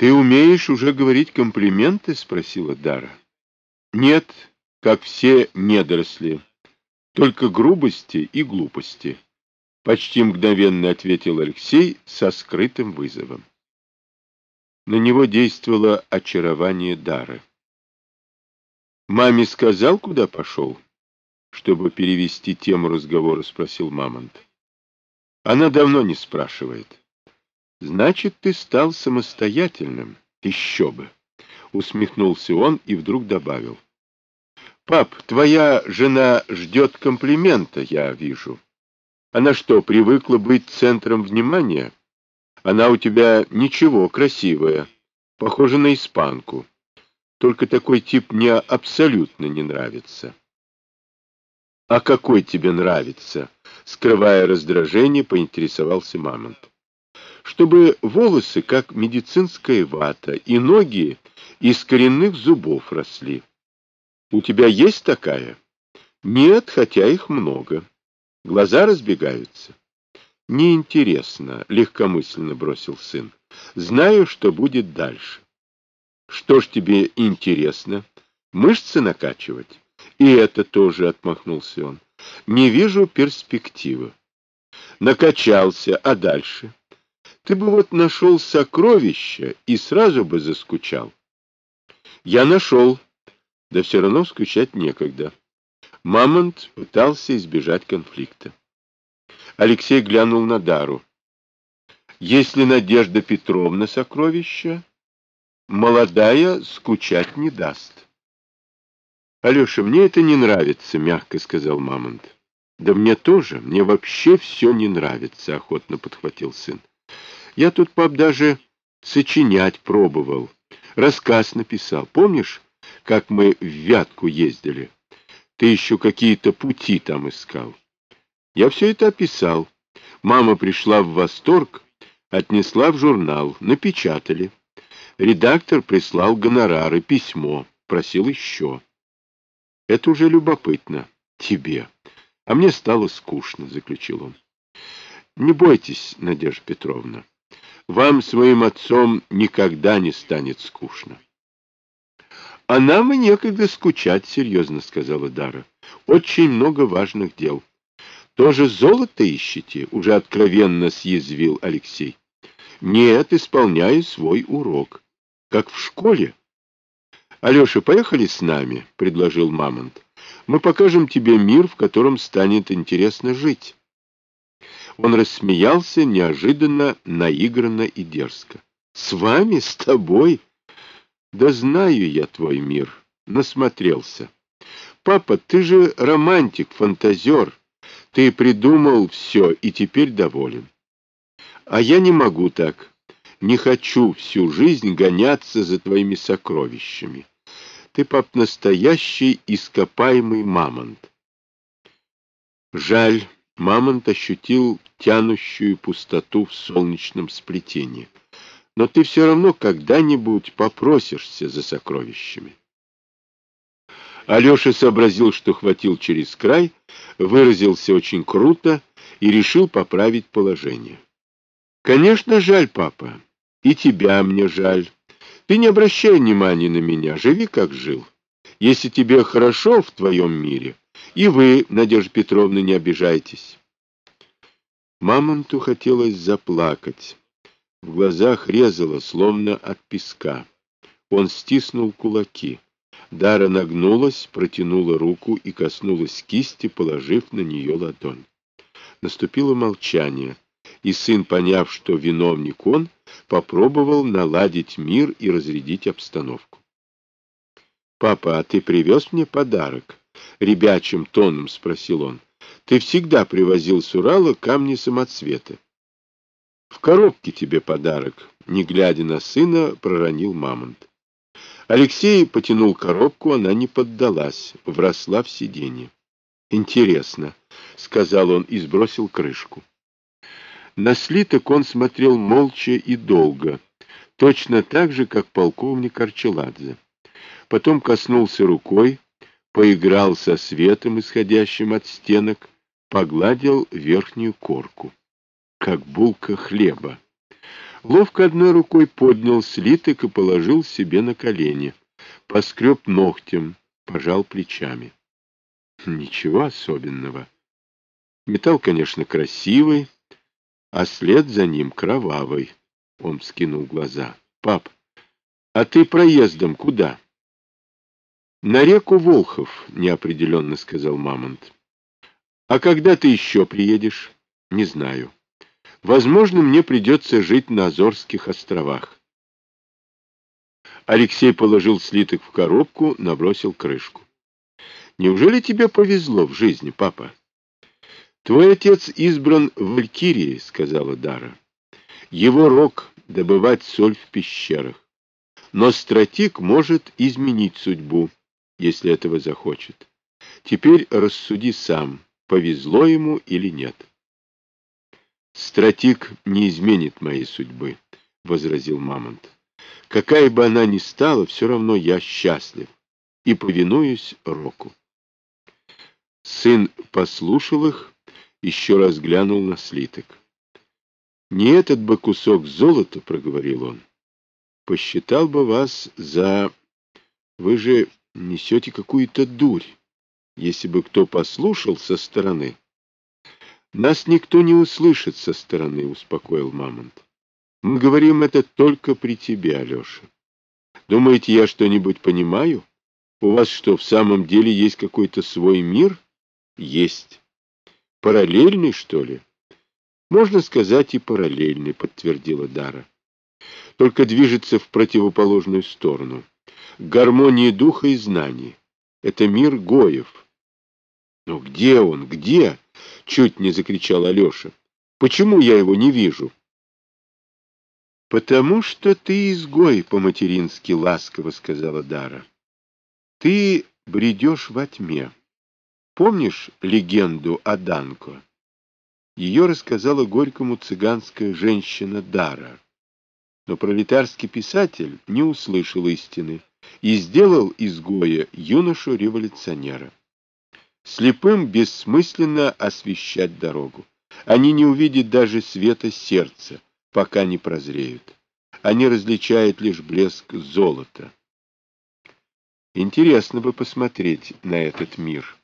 «Ты умеешь уже говорить комплименты?» — спросила Дара. «Нет, как все недоросли, только грубости и глупости», — почти мгновенно ответил Алексей со скрытым вызовом. На него действовало очарование Дары. «Маме сказал, куда пошел?» Чтобы перевести тему разговора, спросил Мамонт. Она давно не спрашивает. Значит, ты стал самостоятельным. Еще бы. Усмехнулся он и вдруг добавил. Пап, твоя жена ждет комплимента, я вижу. Она что, привыкла быть центром внимания? Она у тебя ничего, красивая, похожа на испанку. Только такой тип мне абсолютно не нравится. А какой тебе нравится? Скрывая раздражение, поинтересовался Мамонт чтобы волосы, как медицинская вата, и ноги из коренных зубов росли. У тебя есть такая? Нет, хотя их много. Глаза разбегаются. Неинтересно, легкомысленно бросил сын. Знаю, что будет дальше. Что ж тебе интересно? Мышцы накачивать? И это тоже отмахнулся он. Не вижу перспективы. Накачался, а дальше? Ты бы вот нашел сокровища и сразу бы заскучал. Я нашел, да все равно скучать некогда. Мамонт пытался избежать конфликта. Алексей глянул на Дару. Если Надежда Петровна сокровища, молодая скучать не даст. Алеша, мне это не нравится, мягко сказал Мамонт. Да мне тоже, мне вообще все не нравится, охотно подхватил сын. Я тут, пап, даже сочинять пробовал. Рассказ написал. Помнишь, как мы в Вятку ездили? Ты еще какие-то пути там искал. Я все это описал. Мама пришла в восторг, отнесла в журнал, напечатали. Редактор прислал гонорары, письмо, просил еще. Это уже любопытно. Тебе. А мне стало скучно, заключил он. Не бойтесь, Надежда Петровна. Вам своим отцом никогда не станет скучно. — А нам и некогда скучать, — серьезно сказала Дара. — Очень много важных дел. — Тоже золото ищете? — уже откровенно съязвил Алексей. — Нет, исполняю свой урок. Как в школе. — Алеша, поехали с нами, — предложил Мамонт. — Мы покажем тебе мир, в котором станет интересно жить. Он рассмеялся неожиданно, наигранно и дерзко. — С вами, с тобой? Да знаю я твой мир. Насмотрелся. Папа, ты же романтик, фантазер. Ты придумал все и теперь доволен. А я не могу так. Не хочу всю жизнь гоняться за твоими сокровищами. Ты, пап, настоящий ископаемый мамонт. Жаль. Мамонт ощутил тянущую пустоту в солнечном сплетении. Но ты все равно когда-нибудь попросишься за сокровищами. Алеша сообразил, что хватил через край, выразился очень круто и решил поправить положение. «Конечно, жаль, папа. И тебя мне жаль. Ты не обращай внимания на меня, живи, как жил. Если тебе хорошо в твоем мире, и вы, Надежда Петровна, не обижайтесь. Мамонту хотелось заплакать. В глазах резало, словно от песка. Он стиснул кулаки. Дара нагнулась, протянула руку и коснулась кисти, положив на нее ладонь. Наступило молчание, и сын, поняв, что виновник он, попробовал наладить мир и разрядить обстановку. — Папа, а ты привез мне подарок? — ребячим тоном спросил он. — Ты всегда привозил с Урала камни-самоцветы. — В коробке тебе подарок, — не глядя на сына, проронил мамонт. Алексей потянул коробку, она не поддалась, вросла в сиденье. — Интересно, — сказал он и сбросил крышку. На слиток он смотрел молча и долго, точно так же, как полковник Арчеладзе. Потом коснулся рукой, поиграл со светом, исходящим от стенок, погладил верхнюю корку, как булка хлеба. Ловко одной рукой поднял слиток и положил себе на колени. Поскреб ногтем, пожал плечами. Ничего особенного. Металл, конечно, красивый, а след за ним кровавый. Он вскинул глаза. Пап, а ты проездом куда? На реку Волхов, неопределенно сказал Мамонт. А когда ты еще приедешь? Не знаю. Возможно, мне придется жить на Азорских островах. Алексей положил слиток в коробку, набросил крышку. Неужели тебе повезло в жизни, папа? Твой отец избран в Валькирии, сказала Дара. Его рок — добывать соль в пещерах. Но стратик может изменить судьбу, если этого захочет. Теперь рассуди сам, повезло ему или нет. «Стратик не изменит моей судьбы», — возразил Мамонт. «Какая бы она ни стала, все равно я счастлив и повинуюсь Року». Сын послушал их, еще раз глянул на слиток. «Не этот бы кусок золота», — проговорил он, — «посчитал бы вас за... Вы же несете какую-то дурь, если бы кто послушал со стороны». Нас никто не услышит со стороны, успокоил Мамонт. Мы говорим это только при тебе, Алеша. Думаете, я что-нибудь понимаю? У вас что, в самом деле есть какой-то свой мир? Есть. Параллельный, что ли? Можно сказать и параллельный, подтвердила Дара. Только движется в противоположную сторону. Гармонии духа и знаний. Это мир Гоев. Но где он? Где? — чуть не закричал Алеша. — Почему я его не вижу? — Потому что ты изгой, — по-матерински ласково сказала Дара. — Ты бредешь во тьме. Помнишь легенду о Данко? Ее рассказала горькому цыганская женщина Дара. Но пролетарский писатель не услышал истины и сделал изгоя юношу-революционера. Слепым бессмысленно освещать дорогу. Они не увидят даже света сердца, пока не прозреют. Они различают лишь блеск золота. Интересно бы посмотреть на этот мир.